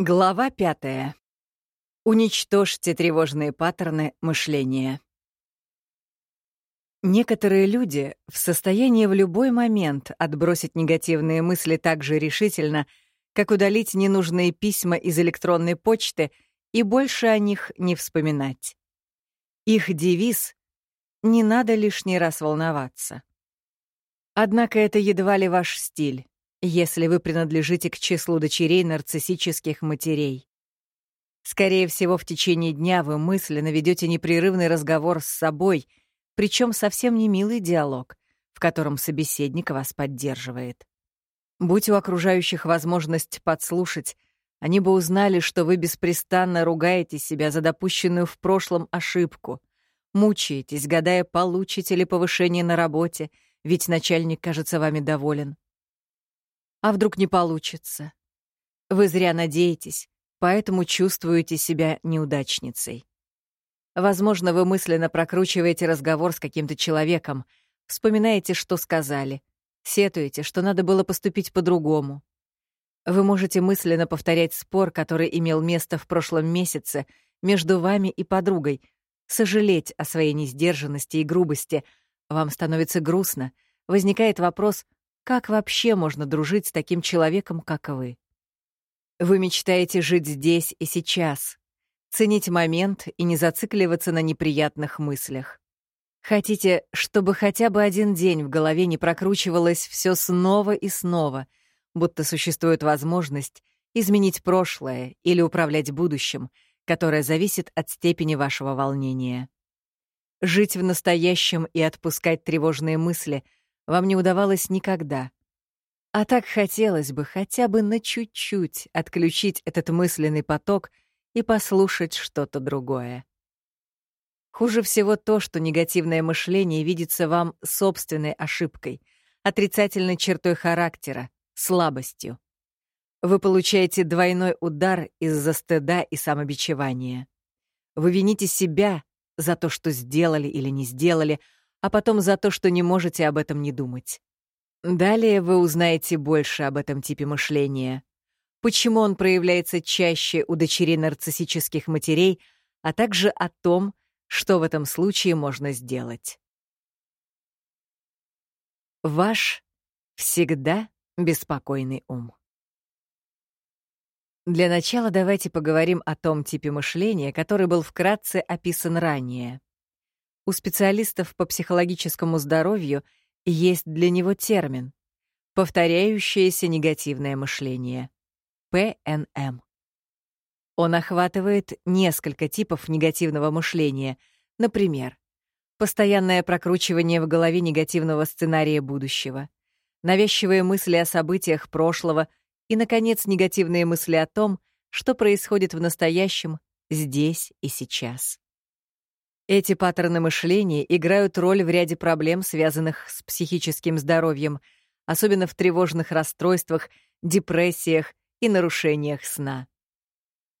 Глава пятая. Уничтожьте тревожные паттерны мышления. Некоторые люди в состоянии в любой момент отбросить негативные мысли так же решительно, как удалить ненужные письма из электронной почты и больше о них не вспоминать. Их девиз — «Не надо лишний раз волноваться». Однако это едва ли ваш стиль если вы принадлежите к числу дочерей нарциссических матерей. Скорее всего, в течение дня вы мысленно ведете непрерывный разговор с собой, причем совсем не милый диалог, в котором собеседник вас поддерживает. Будь у окружающих возможность подслушать, они бы узнали, что вы беспрестанно ругаете себя за допущенную в прошлом ошибку, мучаетесь, гадая, получите ли повышение на работе, ведь начальник кажется вами доволен. А вдруг не получится? Вы зря надеетесь, поэтому чувствуете себя неудачницей. Возможно, вы мысленно прокручиваете разговор с каким-то человеком, вспоминаете, что сказали, сетуете, что надо было поступить по-другому. Вы можете мысленно повторять спор, который имел место в прошлом месяце между вами и подругой, сожалеть о своей несдержанности и грубости. Вам становится грустно, возникает вопрос — как вообще можно дружить с таким человеком, как вы? Вы мечтаете жить здесь и сейчас, ценить момент и не зацикливаться на неприятных мыслях. Хотите, чтобы хотя бы один день в голове не прокручивалось все снова и снова, будто существует возможность изменить прошлое или управлять будущим, которое зависит от степени вашего волнения. Жить в настоящем и отпускать тревожные мысли — вам не удавалось никогда. А так хотелось бы хотя бы на чуть-чуть отключить этот мысленный поток и послушать что-то другое. Хуже всего то, что негативное мышление видится вам собственной ошибкой, отрицательной чертой характера, слабостью. Вы получаете двойной удар из-за стыда и самобичевания. Вы вините себя за то, что сделали или не сделали, а потом за то, что не можете об этом не думать. Далее вы узнаете больше об этом типе мышления, почему он проявляется чаще у дочерей нарциссических матерей, а также о том, что в этом случае можно сделать. Ваш всегда беспокойный ум. Для начала давайте поговорим о том типе мышления, который был вкратце описан ранее. У специалистов по психологическому здоровью есть для него термин — повторяющееся негативное мышление — ПНМ. Он охватывает несколько типов негативного мышления, например, постоянное прокручивание в голове негативного сценария будущего, навязчивые мысли о событиях прошлого и, наконец, негативные мысли о том, что происходит в настоящем, здесь и сейчас. Эти паттерны мышления играют роль в ряде проблем, связанных с психическим здоровьем, особенно в тревожных расстройствах, депрессиях и нарушениях сна.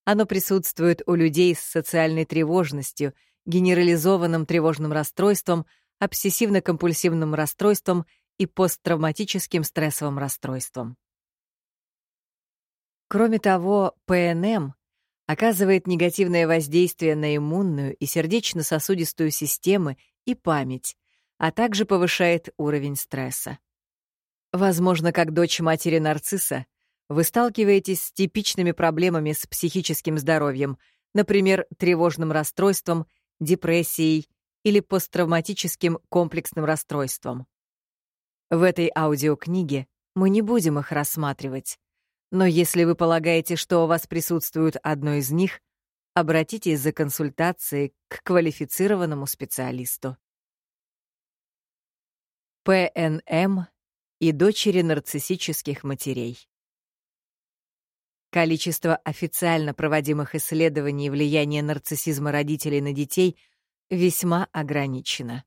Оно присутствует у людей с социальной тревожностью, генерализованным тревожным расстройством, обсессивно-компульсивным расстройством и посттравматическим стрессовым расстройством. Кроме того, ПНМ оказывает негативное воздействие на иммунную и сердечно-сосудистую системы и память, а также повышает уровень стресса. Возможно, как дочь матери нарцисса, вы сталкиваетесь с типичными проблемами с психическим здоровьем, например, тревожным расстройством, депрессией или посттравматическим комплексным расстройством. В этой аудиокниге мы не будем их рассматривать, но если вы полагаете, что у вас присутствует одно из них, обратитесь за консультацией к квалифицированному специалисту. ПНМ и дочери нарциссических матерей. Количество официально проводимых исследований влияния нарциссизма родителей на детей весьма ограничено.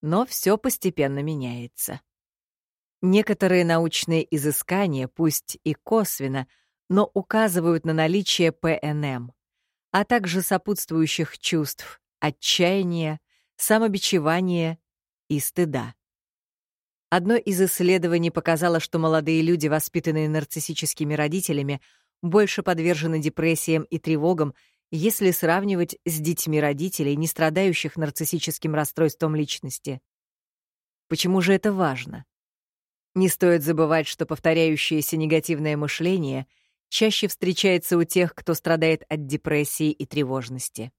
Но все постепенно меняется. Некоторые научные изыскания, пусть и косвенно, но указывают на наличие ПНМ, а также сопутствующих чувств отчаяния, самобичевания и стыда. Одно из исследований показало, что молодые люди, воспитанные нарциссическими родителями, больше подвержены депрессиям и тревогам, если сравнивать с детьми родителей, не страдающих нарциссическим расстройством личности. Почему же это важно? Не стоит забывать, что повторяющееся негативное мышление чаще встречается у тех, кто страдает от депрессии и тревожности.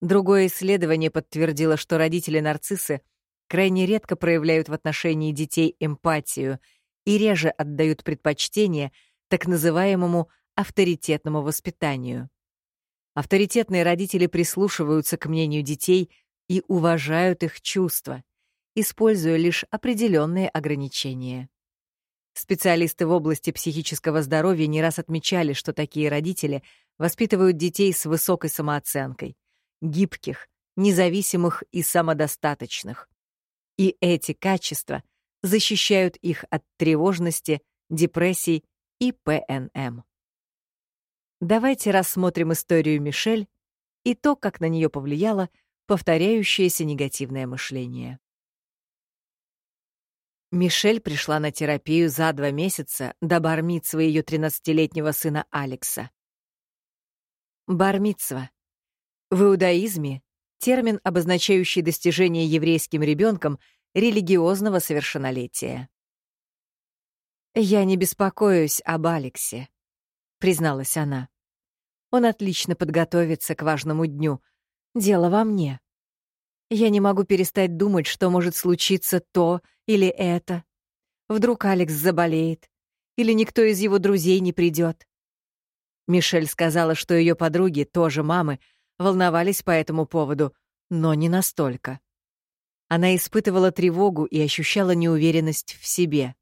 Другое исследование подтвердило, что родители-нарциссы крайне редко проявляют в отношении детей эмпатию и реже отдают предпочтение так называемому авторитетному воспитанию. Авторитетные родители прислушиваются к мнению детей и уважают их чувства, используя лишь определенные ограничения. Специалисты в области психического здоровья не раз отмечали, что такие родители воспитывают детей с высокой самооценкой, гибких, независимых и самодостаточных. И эти качества защищают их от тревожности, депрессий и ПНМ. Давайте рассмотрим историю Мишель и то, как на нее повлияло повторяющееся негативное мышление. Мишель пришла на терапию за два месяца до бармитсва ее 13-летнего сына Алекса. Бармитсва. В иудаизме термин, обозначающий достижение еврейским ребенком религиозного совершеннолетия. «Я не беспокоюсь об Алексе», — призналась она. «Он отлично подготовится к важному дню. Дело во мне. Я не могу перестать думать, что может случиться то или это. Вдруг Алекс заболеет, или никто из его друзей не придет. Мишель сказала, что ее подруги, тоже мамы, волновались по этому поводу, но не настолько. Она испытывала тревогу и ощущала неуверенность в себе.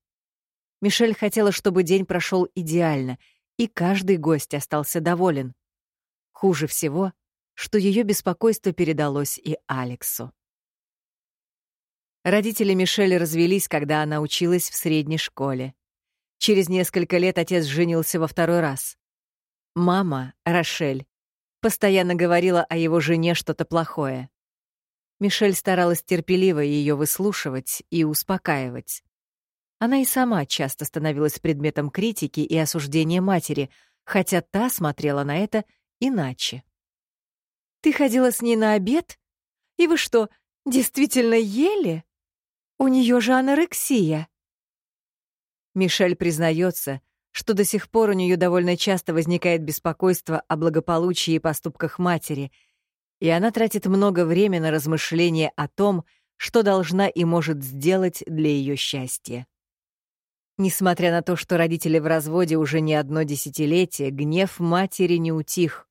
Мишель хотела, чтобы день прошел идеально, и каждый гость остался доволен. Хуже всего что ее беспокойство передалось и Алексу. Родители Мишель развелись, когда она училась в средней школе. Через несколько лет отец женился во второй раз. Мама, Рошель, постоянно говорила о его жене что-то плохое. Мишель старалась терпеливо ее выслушивать и успокаивать. Она и сама часто становилась предметом критики и осуждения матери, хотя та смотрела на это иначе. Ты ходила с ней на обед? И вы что, действительно ели? У нее же анорексия. Мишель признается, что до сих пор у нее довольно часто возникает беспокойство о благополучии и поступках матери, и она тратит много времени на размышления о том, что должна и может сделать для ее счастья. Несмотря на то, что родители в разводе уже не одно десятилетие, гнев матери не утих.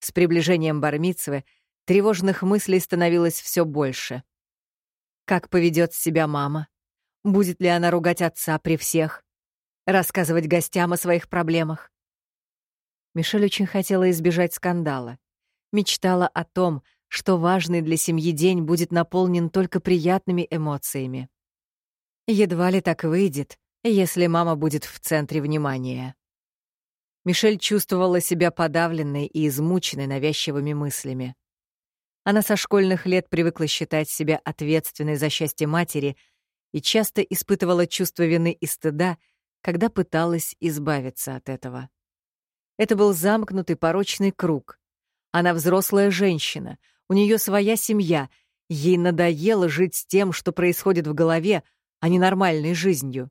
С приближением Бармицвы тревожных мыслей становилось все больше. Как поведет себя мама? Будет ли она ругать отца при всех? Рассказывать гостям о своих проблемах? Мишель очень хотела избежать скандала. Мечтала о том, что важный для семьи день будет наполнен только приятными эмоциями. Едва ли так выйдет, если мама будет в центре внимания. Мишель чувствовала себя подавленной и измученной навязчивыми мыслями. Она со школьных лет привыкла считать себя ответственной за счастье матери и часто испытывала чувство вины и стыда, когда пыталась избавиться от этого. Это был замкнутый порочный круг. Она взрослая женщина, у нее своя семья, ей надоело жить с тем, что происходит в голове, а не нормальной жизнью.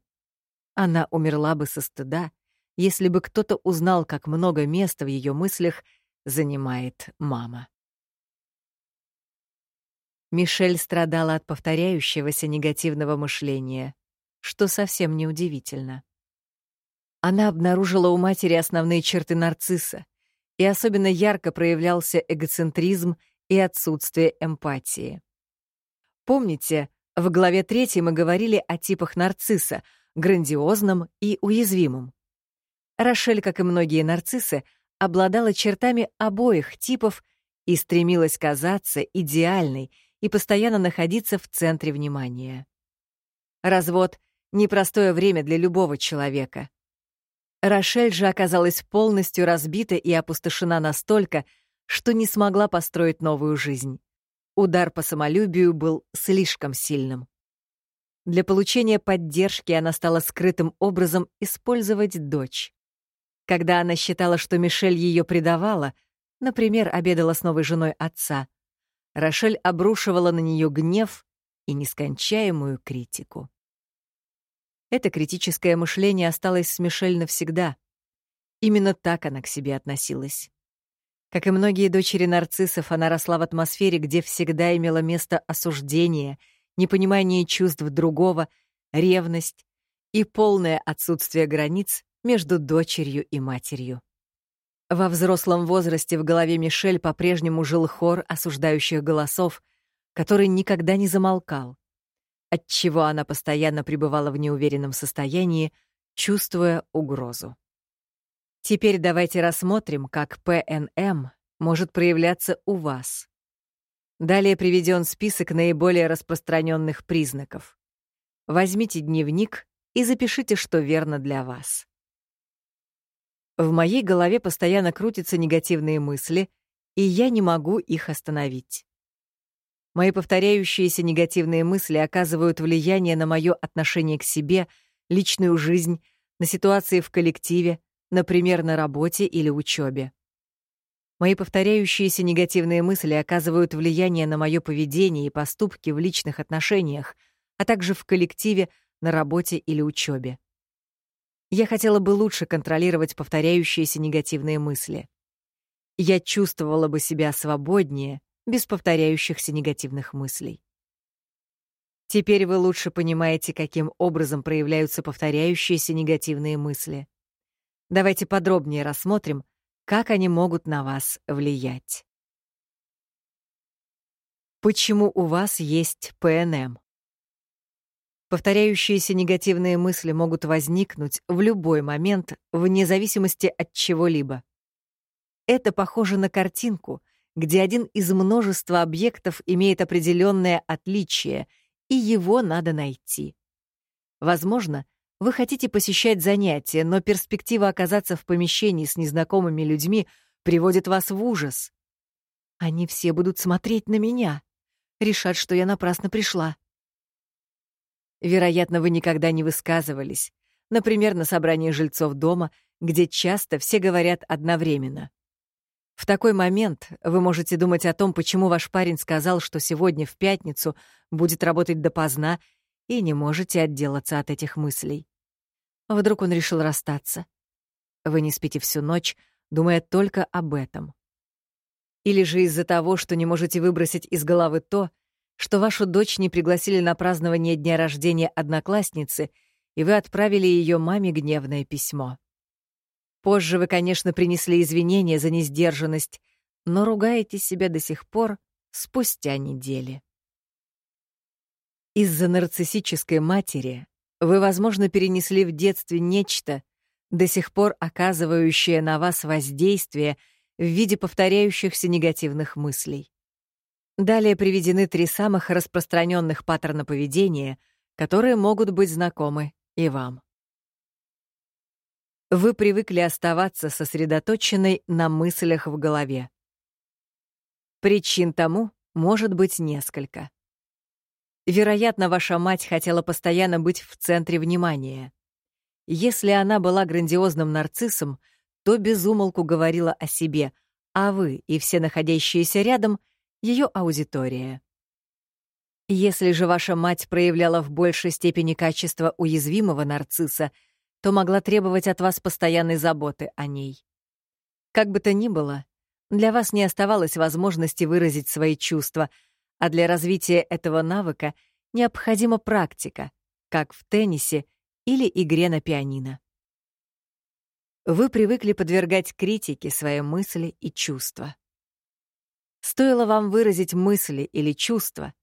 Она умерла бы со стыда, если бы кто-то узнал, как много места в ее мыслях занимает мама. Мишель страдала от повторяющегося негативного мышления, что совсем неудивительно. Она обнаружила у матери основные черты нарцисса, и особенно ярко проявлялся эгоцентризм и отсутствие эмпатии. Помните, в главе 3 мы говорили о типах нарцисса, грандиозном и уязвимом. Рошель, как и многие нарциссы, обладала чертами обоих типов и стремилась казаться идеальной и постоянно находиться в центре внимания. Развод — непростое время для любого человека. Рошель же оказалась полностью разбита и опустошена настолько, что не смогла построить новую жизнь. Удар по самолюбию был слишком сильным. Для получения поддержки она стала скрытым образом использовать дочь. Когда она считала, что Мишель ее предавала, например, обедала с новой женой отца, Рошель обрушивала на нее гнев и нескончаемую критику. Это критическое мышление осталось с Мишель навсегда. Именно так она к себе относилась. Как и многие дочери нарциссов, она росла в атмосфере, где всегда имело место осуждение, непонимание чувств другого, ревность и полное отсутствие границ между дочерью и матерью. Во взрослом возрасте в голове Мишель по-прежнему жил хор осуждающих голосов, который никогда не замолкал, отчего она постоянно пребывала в неуверенном состоянии, чувствуя угрозу. Теперь давайте рассмотрим, как ПНМ может проявляться у вас. Далее приведен список наиболее распространенных признаков. Возьмите дневник и запишите, что верно для вас. В моей голове постоянно крутятся негативные мысли, и я не могу их остановить. Мои повторяющиеся негативные мысли оказывают влияние на мое отношение к себе, личную жизнь, на ситуации в коллективе, например, на работе или учебе. Мои повторяющиеся негативные мысли оказывают влияние на мое поведение и поступки в личных отношениях, а также в коллективе, на работе или учебе. Я хотела бы лучше контролировать повторяющиеся негативные мысли. Я чувствовала бы себя свободнее, без повторяющихся негативных мыслей. Теперь вы лучше понимаете, каким образом проявляются повторяющиеся негативные мысли. Давайте подробнее рассмотрим, как они могут на вас влиять. Почему у вас есть ПНМ? Повторяющиеся негативные мысли могут возникнуть в любой момент, вне зависимости от чего-либо. Это похоже на картинку, где один из множества объектов имеет определенное отличие, и его надо найти. Возможно, вы хотите посещать занятия, но перспектива оказаться в помещении с незнакомыми людьми приводит вас в ужас. Они все будут смотреть на меня, решат, что я напрасно пришла. Вероятно, вы никогда не высказывались, например, на собрании жильцов дома, где часто все говорят одновременно. В такой момент вы можете думать о том, почему ваш парень сказал, что сегодня в пятницу будет работать допоздна и не можете отделаться от этих мыслей. Вдруг он решил расстаться. Вы не спите всю ночь, думая только об этом. Или же из-за того, что не можете выбросить из головы то, что вашу дочь не пригласили на празднование дня рождения одноклассницы, и вы отправили ее маме гневное письмо. Позже вы, конечно, принесли извинения за несдержанность, но ругаете себя до сих пор спустя недели. Из-за нарциссической матери вы, возможно, перенесли в детстве нечто, до сих пор оказывающее на вас воздействие в виде повторяющихся негативных мыслей. Далее приведены три самых распространенных паттерна поведения, которые могут быть знакомы и вам. Вы привыкли оставаться сосредоточенной на мыслях в голове. Причин тому может быть несколько. Вероятно, ваша мать хотела постоянно быть в центре внимания. Если она была грандиозным нарциссом, то безумолку говорила о себе, а вы и все находящиеся рядом — ее аудитория. Если же ваша мать проявляла в большей степени качество уязвимого нарцисса, то могла требовать от вас постоянной заботы о ней. Как бы то ни было, для вас не оставалось возможности выразить свои чувства — а для развития этого навыка необходима практика, как в теннисе или игре на пианино. Вы привыкли подвергать критике свои мысли и чувства. Стоило вам выразить мысли или чувства,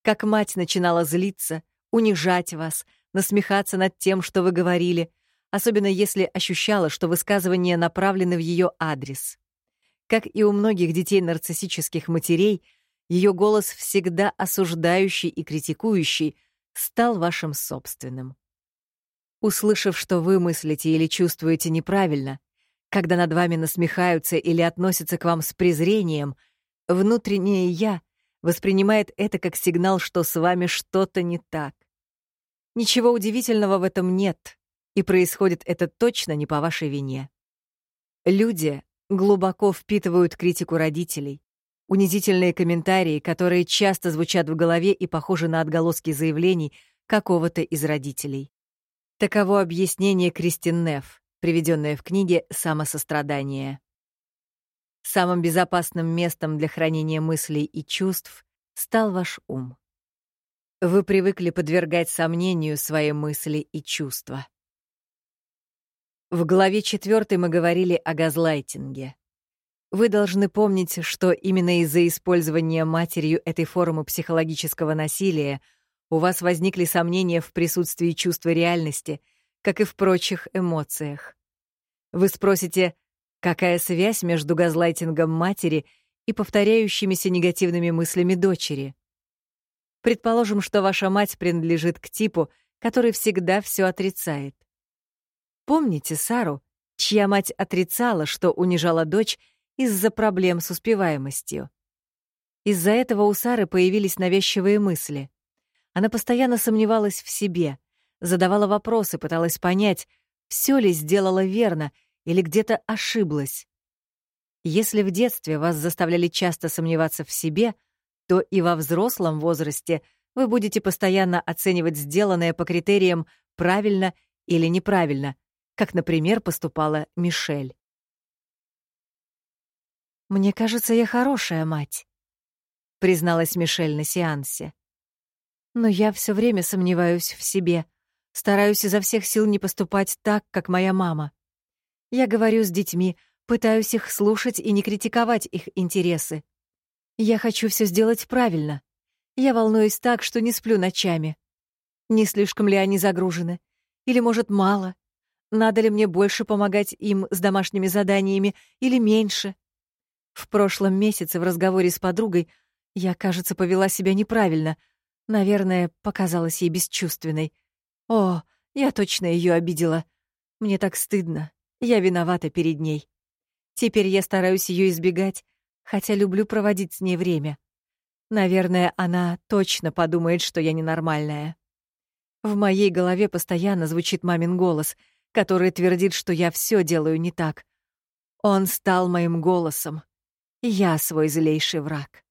как мать начинала злиться, унижать вас, насмехаться над тем, что вы говорили, особенно если ощущала, что высказывания направлены в ее адрес. Как и у многих детей нарциссических матерей, ее голос, всегда осуждающий и критикующий, стал вашим собственным. Услышав, что вы мыслите или чувствуете неправильно, когда над вами насмехаются или относятся к вам с презрением, внутреннее «я» воспринимает это как сигнал, что с вами что-то не так. Ничего удивительного в этом нет, и происходит это точно не по вашей вине. Люди глубоко впитывают критику родителей, унизительные комментарии, которые часто звучат в голове и похожи на отголоски заявлений какого-то из родителей. Таково объяснение Кристин Нефф, приведенное в книге «Самосострадание». Самым безопасным местом для хранения мыслей и чувств стал ваш ум. Вы привыкли подвергать сомнению свои мысли и чувства. В главе 4 мы говорили о газлайтинге. Вы должны помнить, что именно из-за использования матерью этой формы психологического насилия у вас возникли сомнения в присутствии чувства реальности, как и в прочих эмоциях. Вы спросите, какая связь между газлайтингом матери и повторяющимися негативными мыслями дочери? Предположим, что ваша мать принадлежит к типу, который всегда все отрицает. Помните Сару, чья мать отрицала, что унижала дочь из-за проблем с успеваемостью? Из-за этого у Сары появились навязчивые мысли. Она постоянно сомневалась в себе, задавала вопросы, пыталась понять, все ли сделала верно или где-то ошиблась. Если в детстве вас заставляли часто сомневаться в себе, то и во взрослом возрасте вы будете постоянно оценивать сделанное по критериям правильно или неправильно, как, например, поступала Мишель. «Мне кажется, я хорошая мать», — призналась Мишель на сеансе. «Но я все время сомневаюсь в себе, стараюсь изо всех сил не поступать так, как моя мама. Я говорю с детьми, пытаюсь их слушать и не критиковать их интересы. Я хочу все сделать правильно. Я волнуюсь так, что не сплю ночами. Не слишком ли они загружены? Или, может, мало? Надо ли мне больше помогать им с домашними заданиями или меньше? В прошлом месяце в разговоре с подругой я, кажется, повела себя неправильно. Наверное, показалась ей бесчувственной. О, я точно ее обидела. Мне так стыдно. Я виновата перед ней. Теперь я стараюсь ее избегать, хотя люблю проводить с ней время. Наверное, она точно подумает, что я ненормальная. В моей голове постоянно звучит мамин голос — который твердит, что я все делаю не так. Он стал моим голосом. Я свой злейший враг.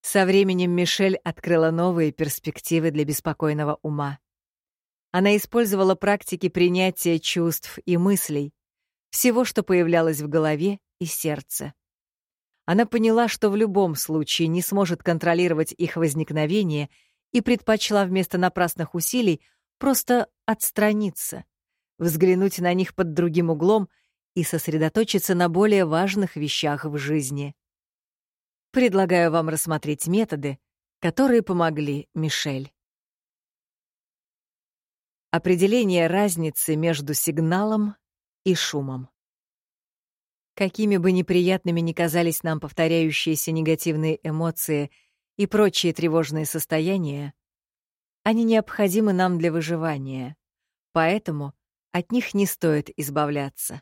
Со временем Мишель открыла новые перспективы для беспокойного ума. Она использовала практики принятия чувств и мыслей, всего, что появлялось в голове и сердце. Она поняла, что в любом случае не сможет контролировать их возникновение и предпочла вместо напрасных усилий просто отстраниться, взглянуть на них под другим углом и сосредоточиться на более важных вещах в жизни. Предлагаю вам рассмотреть методы, которые помогли Мишель. Определение разницы между сигналом и шумом. Какими бы неприятными ни казались нам повторяющиеся негативные эмоции и прочие тревожные состояния, они необходимы нам для выживания, поэтому от них не стоит избавляться.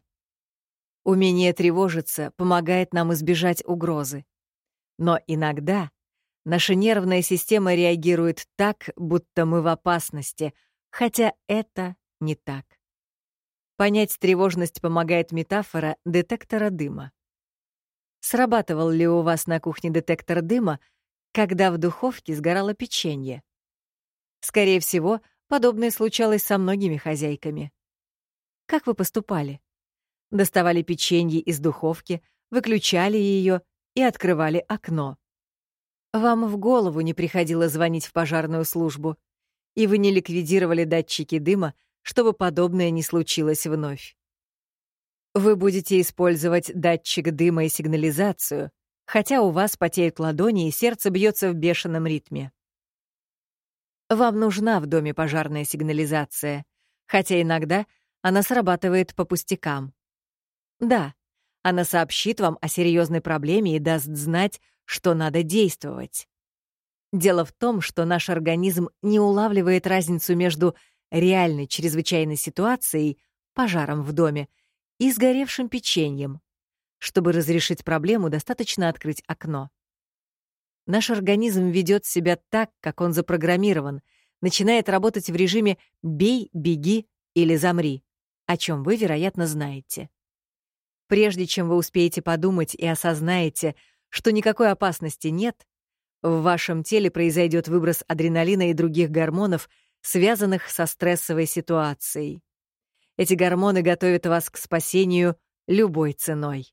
Умение тревожиться помогает нам избежать угрозы. Но иногда наша нервная система реагирует так, будто мы в опасности, хотя это не так. Понять тревожность помогает метафора детектора дыма. Срабатывал ли у вас на кухне детектор дыма, когда в духовке сгорало печенье? Скорее всего, подобное случалось со многими хозяйками. Как вы поступали? Доставали печенье из духовки, выключали ее и открывали окно. Вам в голову не приходило звонить в пожарную службу, и вы не ликвидировали датчики дыма, чтобы подобное не случилось вновь. Вы будете использовать датчик дыма и сигнализацию, хотя у вас потеют ладони и сердце бьется в бешеном ритме. Вам нужна в доме пожарная сигнализация, хотя иногда она срабатывает по пустякам. Да, она сообщит вам о серьезной проблеме и даст знать, что надо действовать. Дело в том, что наш организм не улавливает разницу между реальной чрезвычайной ситуацией, пожаром в доме, и сгоревшим печеньем. Чтобы разрешить проблему, достаточно открыть окно. Наш организм ведет себя так, как он запрограммирован, начинает работать в режиме «бей, беги или замри», о чем вы, вероятно, знаете. Прежде чем вы успеете подумать и осознаете, что никакой опасности нет, в вашем теле произойдет выброс адреналина и других гормонов, связанных со стрессовой ситуацией. Эти гормоны готовят вас к спасению любой ценой.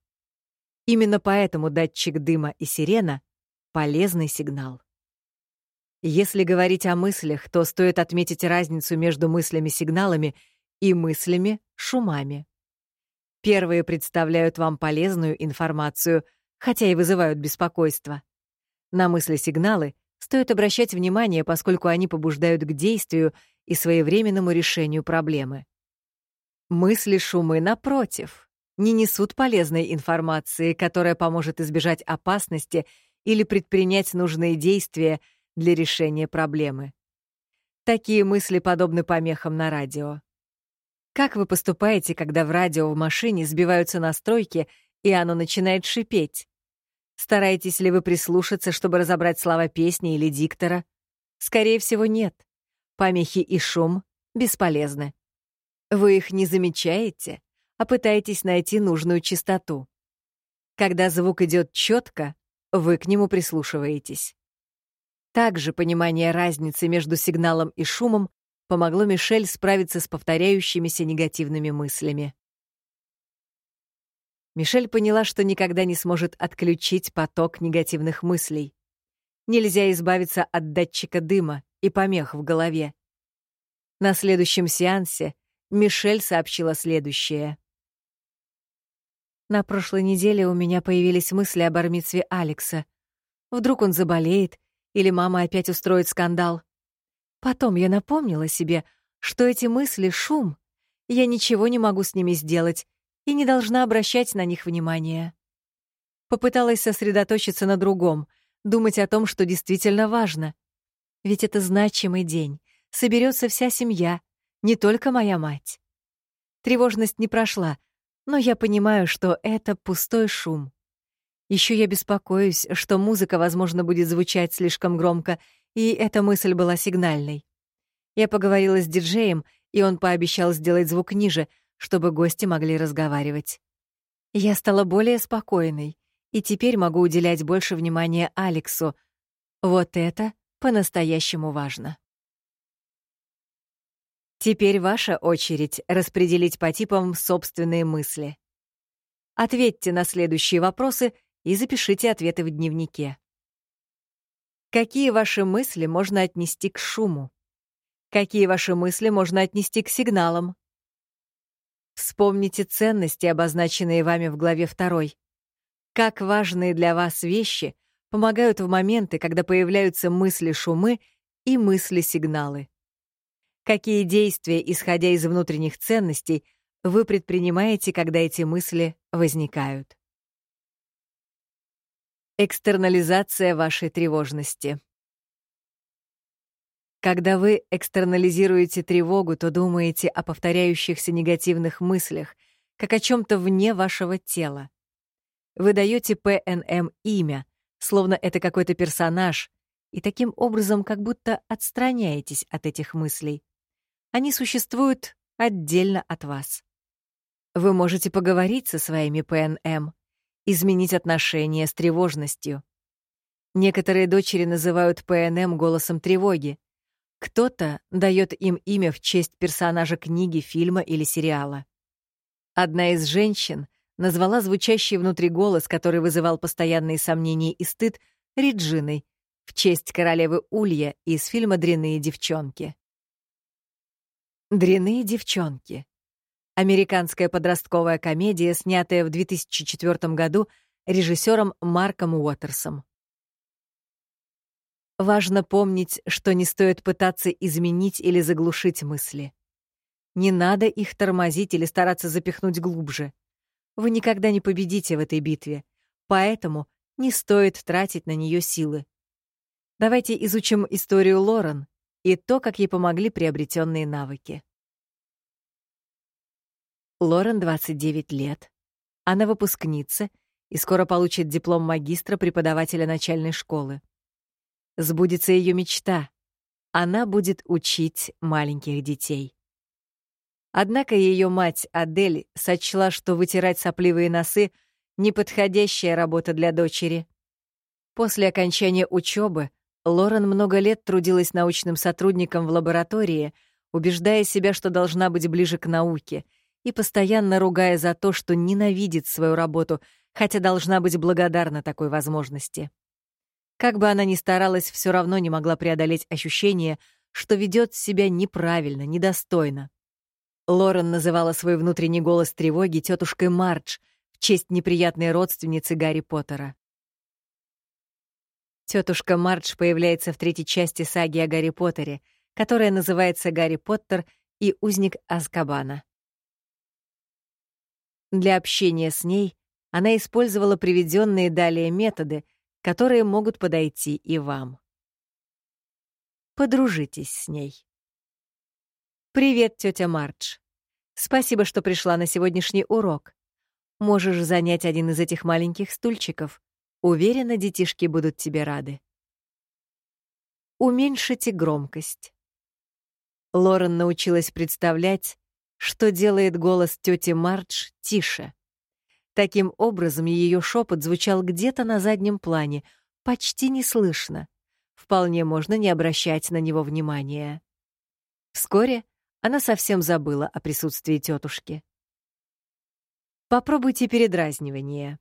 Именно поэтому датчик дыма и сирена — полезный сигнал. Если говорить о мыслях, то стоит отметить разницу между мыслями-сигналами и мыслями-шумами. Первые представляют вам полезную информацию, хотя и вызывают беспокойство. На мысли-сигналы стоит обращать внимание, поскольку они побуждают к действию и своевременному решению проблемы. Мысли-шумы, напротив, не несут полезной информации, которая поможет избежать опасности или предпринять нужные действия для решения проблемы. Такие мысли подобны помехам на радио. Как вы поступаете, когда в радио в машине сбиваются настройки, и оно начинает шипеть? Стараетесь ли вы прислушаться, чтобы разобрать слова песни или диктора? Скорее всего, нет. Помехи и шум бесполезны. Вы их не замечаете, а пытаетесь найти нужную частоту. Когда звук идет четко, вы к нему прислушиваетесь. Также понимание разницы между сигналом и шумом помогло Мишель справиться с повторяющимися негативными мыслями. Мишель поняла, что никогда не сможет отключить поток негативных мыслей. Нельзя избавиться от датчика дыма и помех в голове. На следующем сеансе Мишель сообщила следующее. На прошлой неделе у меня появились мысли о бармитсве Алекса. Вдруг он заболеет, или мама опять устроит скандал. Потом я напомнила себе, что эти мысли — шум, я ничего не могу с ними сделать и не должна обращать на них внимания. Попыталась сосредоточиться на другом, думать о том, что действительно важно. Ведь это значимый день, соберется вся семья, не только моя мать. Тревожность не прошла, но я понимаю, что это пустой шум. Еще я беспокоюсь, что музыка, возможно, будет звучать слишком громко, и эта мысль была сигнальной. Я поговорила с диджеем, и он пообещал сделать звук ниже, чтобы гости могли разговаривать. Я стала более спокойной, и теперь могу уделять больше внимания Алексу. Вот это по-настоящему важно. Теперь ваша очередь распределить по типам собственные мысли. Ответьте на следующие вопросы — и запишите ответы в дневнике. Какие ваши мысли можно отнести к шуму? Какие ваши мысли можно отнести к сигналам? Вспомните ценности, обозначенные вами в главе 2. Как важные для вас вещи помогают в моменты, когда появляются мысли-шумы и мысли-сигналы. Какие действия, исходя из внутренних ценностей, вы предпринимаете, когда эти мысли возникают? Экстернализация вашей тревожности. Когда вы экстернализируете тревогу, то думаете о повторяющихся негативных мыслях, как о чем-то вне вашего тела. Вы даете ПНМ имя, словно это какой-то персонаж, и таким образом как будто отстраняетесь от этих мыслей. Они существуют отдельно от вас. Вы можете поговорить со своими ПНМ, изменить отношения с тревожностью. Некоторые дочери называют ПНМ голосом тревоги. Кто-то дает им имя в честь персонажа книги, фильма или сериала. Одна из женщин назвала звучащий внутри голос, который вызывал постоянные сомнения и стыд, Реджиной, в честь королевы Улья из фильма «Дряные девчонки». «Дряные девчонки» Американская подростковая комедия, снятая в 2004 году режиссером Марком Уотерсом. Важно помнить, что не стоит пытаться изменить или заглушить мысли. Не надо их тормозить или стараться запихнуть глубже. Вы никогда не победите в этой битве, поэтому не стоит тратить на нее силы. Давайте изучим историю Лорен и то, как ей помогли приобретенные навыки. Лорен 29 лет. Она выпускница и скоро получит диплом магистра преподавателя начальной школы. Сбудется ее мечта. Она будет учить маленьких детей. Однако ее мать Адель сочла, что вытирать сопливые носы — неподходящая работа для дочери. После окончания учебы Лорен много лет трудилась научным сотрудником в лаборатории, убеждая себя, что должна быть ближе к науке, и постоянно ругая за то, что ненавидит свою работу, хотя должна быть благодарна такой возможности. Как бы она ни старалась, все равно не могла преодолеть ощущение, что ведет себя неправильно, недостойно. Лорен называла свой внутренний голос тревоги тетушкой Мардж в честь неприятной родственницы Гарри Поттера. Тетушка Мардж появляется в третьей части саги о Гарри Поттере, которая называется «Гарри Поттер и узник Азкабана». Для общения с ней она использовала приведенные далее методы, которые могут подойти и вам. Подружитесь с ней. «Привет, тетя Мардж. Спасибо, что пришла на сегодняшний урок. Можешь занять один из этих маленьких стульчиков. Уверена, детишки будут тебе рады». Уменьшите громкость. Лорен научилась представлять, что делает голос тети Мардж тише. Таким образом, ее шепот звучал где-то на заднем плане, почти неслышно. Вполне можно не обращать на него внимания. Вскоре она совсем забыла о присутствии тетушки. Попробуйте передразнивание.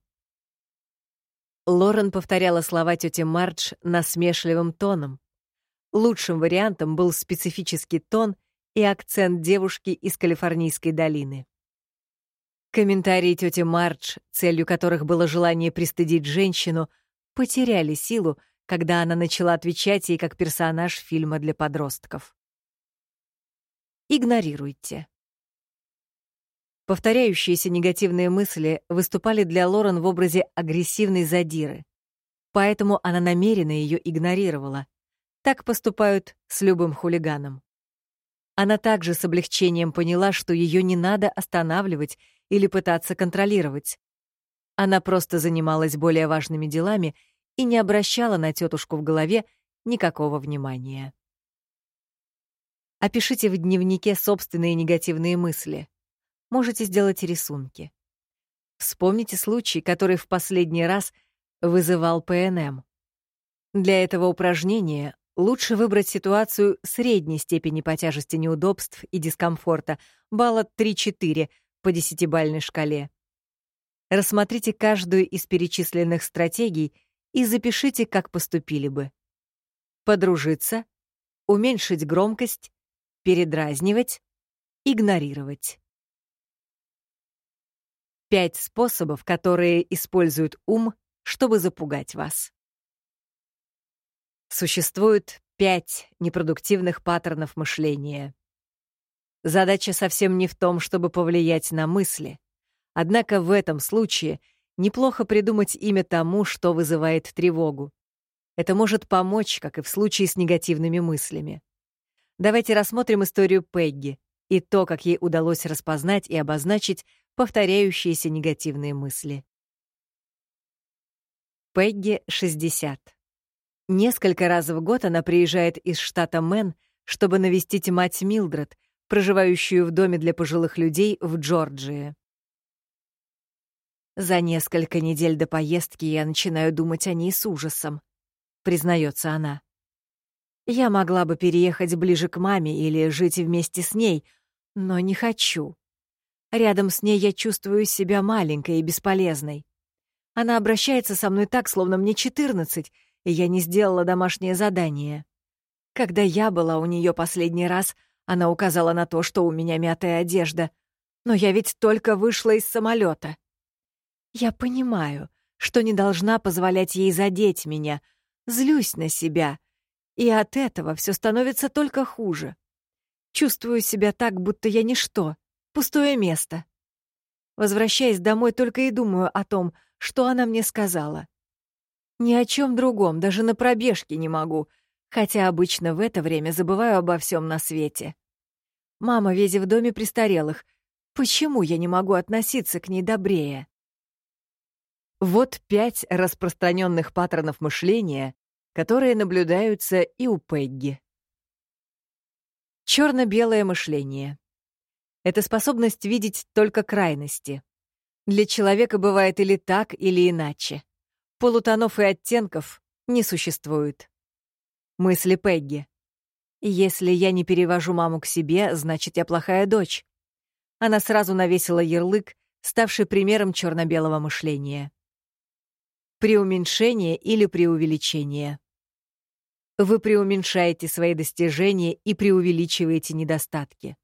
Лорен повторяла слова тети Мардж насмешливым тоном. Лучшим вариантом был специфический тон и акцент девушки из Калифорнийской долины. Комментарии тети Мардж, целью которых было желание пристыдить женщину, потеряли силу, когда она начала отвечать ей как персонаж фильма для подростков игнорируйте. Повторяющиеся негативные мысли выступали для Лорен в образе агрессивной задиры. Поэтому она намеренно ее игнорировала. Так поступают с любым хулиганом. Она также с облегчением поняла, что ее не надо останавливать или пытаться контролировать. Она просто занималась более важными делами и не обращала на тетушку в голове никакого внимания. Опишите в дневнике собственные негативные мысли. Можете сделать рисунки. Вспомните случай, который в последний раз вызывал ПНМ. Для этого упражнения лучше выбрать ситуацию средней степени по тяжести неудобств и дискомфорта, балла 3-4 по десятибальной шкале. Рассмотрите каждую из перечисленных стратегий и запишите, как поступили бы. Подружиться, уменьшить громкость, передразнивать, игнорировать. Пять способов, которые используют ум, чтобы запугать вас. Существует пять непродуктивных паттернов мышления. Задача совсем не в том, чтобы повлиять на мысли. Однако в этом случае неплохо придумать имя тому, что вызывает тревогу. Это может помочь, как и в случае с негативными мыслями. Давайте рассмотрим историю Пегги и то, как ей удалось распознать и обозначить повторяющиеся негативные мысли. Пегги, 60. Несколько раз в год она приезжает из штата Мэн, чтобы навестить мать Милдред, проживающую в доме для пожилых людей в Джорджии. За несколько недель до поездки я начинаю думать о ней с ужасом, признается она. Я могла бы переехать ближе к маме или жить вместе с ней, но не хочу. Рядом с ней я чувствую себя маленькой и бесполезной. Она обращается со мной так, словно мне 14, и я не сделала домашнее задание. Когда я была у нее последний раз, она указала на то, что у меня мятая одежда. Но я ведь только вышла из самолета. Я понимаю, что не должна позволять ей задеть меня, злюсь на себя — и от этого все становится только хуже. Чувствую себя так, будто я ничто, пустое место. Возвращаясь домой, только и думаю о том, что она мне сказала. Ни о чем другом, даже на пробежке не могу, хотя обычно в это время забываю обо всем на свете. Мама ведь в доме престарелых. Почему я не могу относиться к ней добрее? Вот пять распространенных паттернов мышления, которые наблюдаются и у Пегги. Черно-белое мышление. это способность видеть только крайности. Для человека бывает или так, или иначе. Полутонов и оттенков не существует. Мысли Пегги. Если я не перевожу маму к себе, значит, я плохая дочь. Она сразу навесила ярлык, ставший примером черно-белого мышления. Преуменьшение или преувеличение. Вы преуменьшаете свои достижения и преувеличиваете недостатки.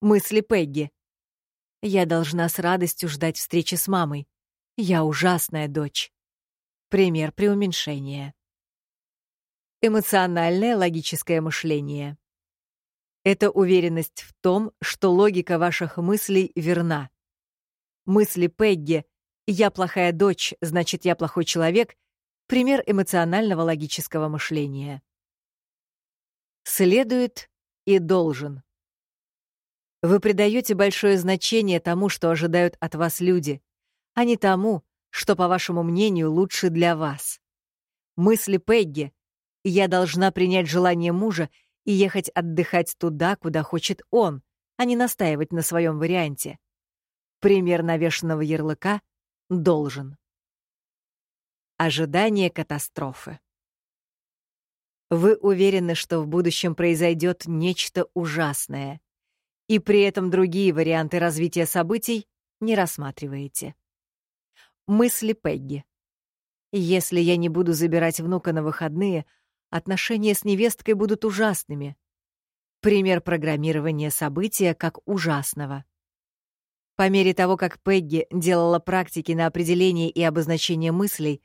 Мысли Пегги. Я должна с радостью ждать встречи с мамой. Я ужасная дочь. Пример преуменьшения. Эмоциональное логическое мышление. Это уверенность в том, что логика ваших мыслей верна. Мысли Пегги «я плохая дочь, значит, я плохой человек» — пример эмоционального логического мышления. Следует и должен. Вы придаете большое значение тому, что ожидают от вас люди, а не тому, что, по вашему мнению, лучше для вас. Мысли Пегги «я должна принять желание мужа и ехать отдыхать туда, куда хочет он, а не настаивать на своем варианте». Пример навешенного ярлыка «должен». Ожидание катастрофы. Вы уверены, что в будущем произойдет нечто ужасное — и при этом другие варианты развития событий не рассматриваете. Мысли Пегги. Если я не буду забирать внука на выходные, отношения с невесткой будут ужасными. Пример программирования события как ужасного. По мере того, как Пегги делала практики на определение и обозначение мыслей,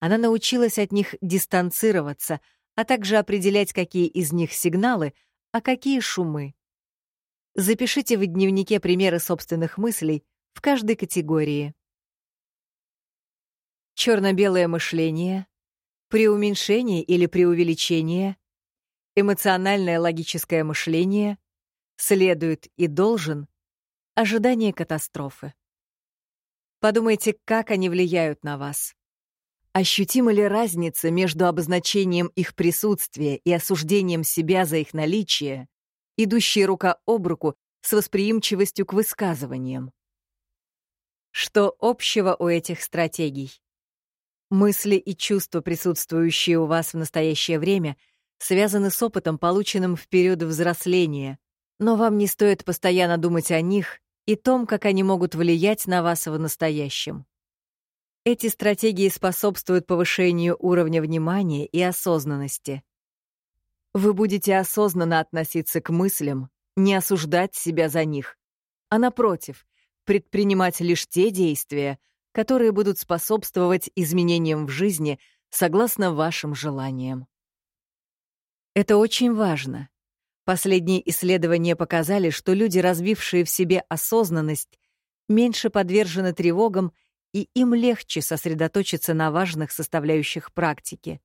она научилась от них дистанцироваться, а также определять, какие из них сигналы, а какие шумы. Запишите в дневнике примеры собственных мыслей в каждой категории. Черно-белое мышление, преуменьшение или преувеличение, эмоциональное логическое мышление, следует и должен, ожидание катастрофы. Подумайте, как они влияют на вас. Ощутима ли разница между обозначением их присутствия и осуждением себя за их наличие, идущие рука об руку с восприимчивостью к высказываниям. Что общего у этих стратегий? Мысли и чувства, присутствующие у вас в настоящее время, связаны с опытом, полученным в период взросления, но вам не стоит постоянно думать о них и том, как они могут влиять на вас в настоящем. Эти стратегии способствуют повышению уровня внимания и осознанности. Вы будете осознанно относиться к мыслям, не осуждать себя за них, а напротив, предпринимать лишь те действия, которые будут способствовать изменениям в жизни согласно вашим желаниям. Это очень важно. Последние исследования показали, что люди, развившие в себе осознанность, меньше подвержены тревогам, и им легче сосредоточиться на важных составляющих практики.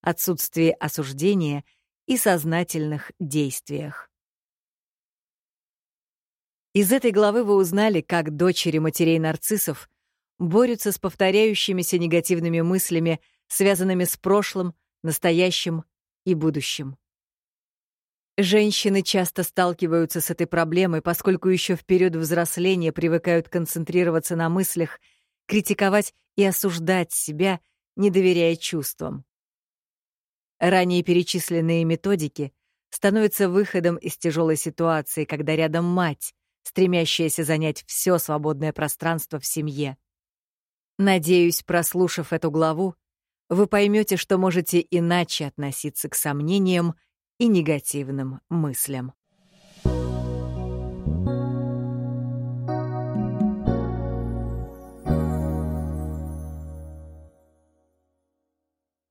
Отсутствие осуждения — и сознательных действиях. Из этой главы вы узнали, как дочери матерей-нарциссов борются с повторяющимися негативными мыслями, связанными с прошлым, настоящим и будущим. Женщины часто сталкиваются с этой проблемой, поскольку еще в период взросления привыкают концентрироваться на мыслях, критиковать и осуждать себя, не доверяя чувствам. Ранее перечисленные методики становятся выходом из тяжелой ситуации, когда рядом мать, стремящаяся занять все свободное пространство в семье. Надеюсь, прослушав эту главу, вы поймете, что можете иначе относиться к сомнениям и негативным мыслям.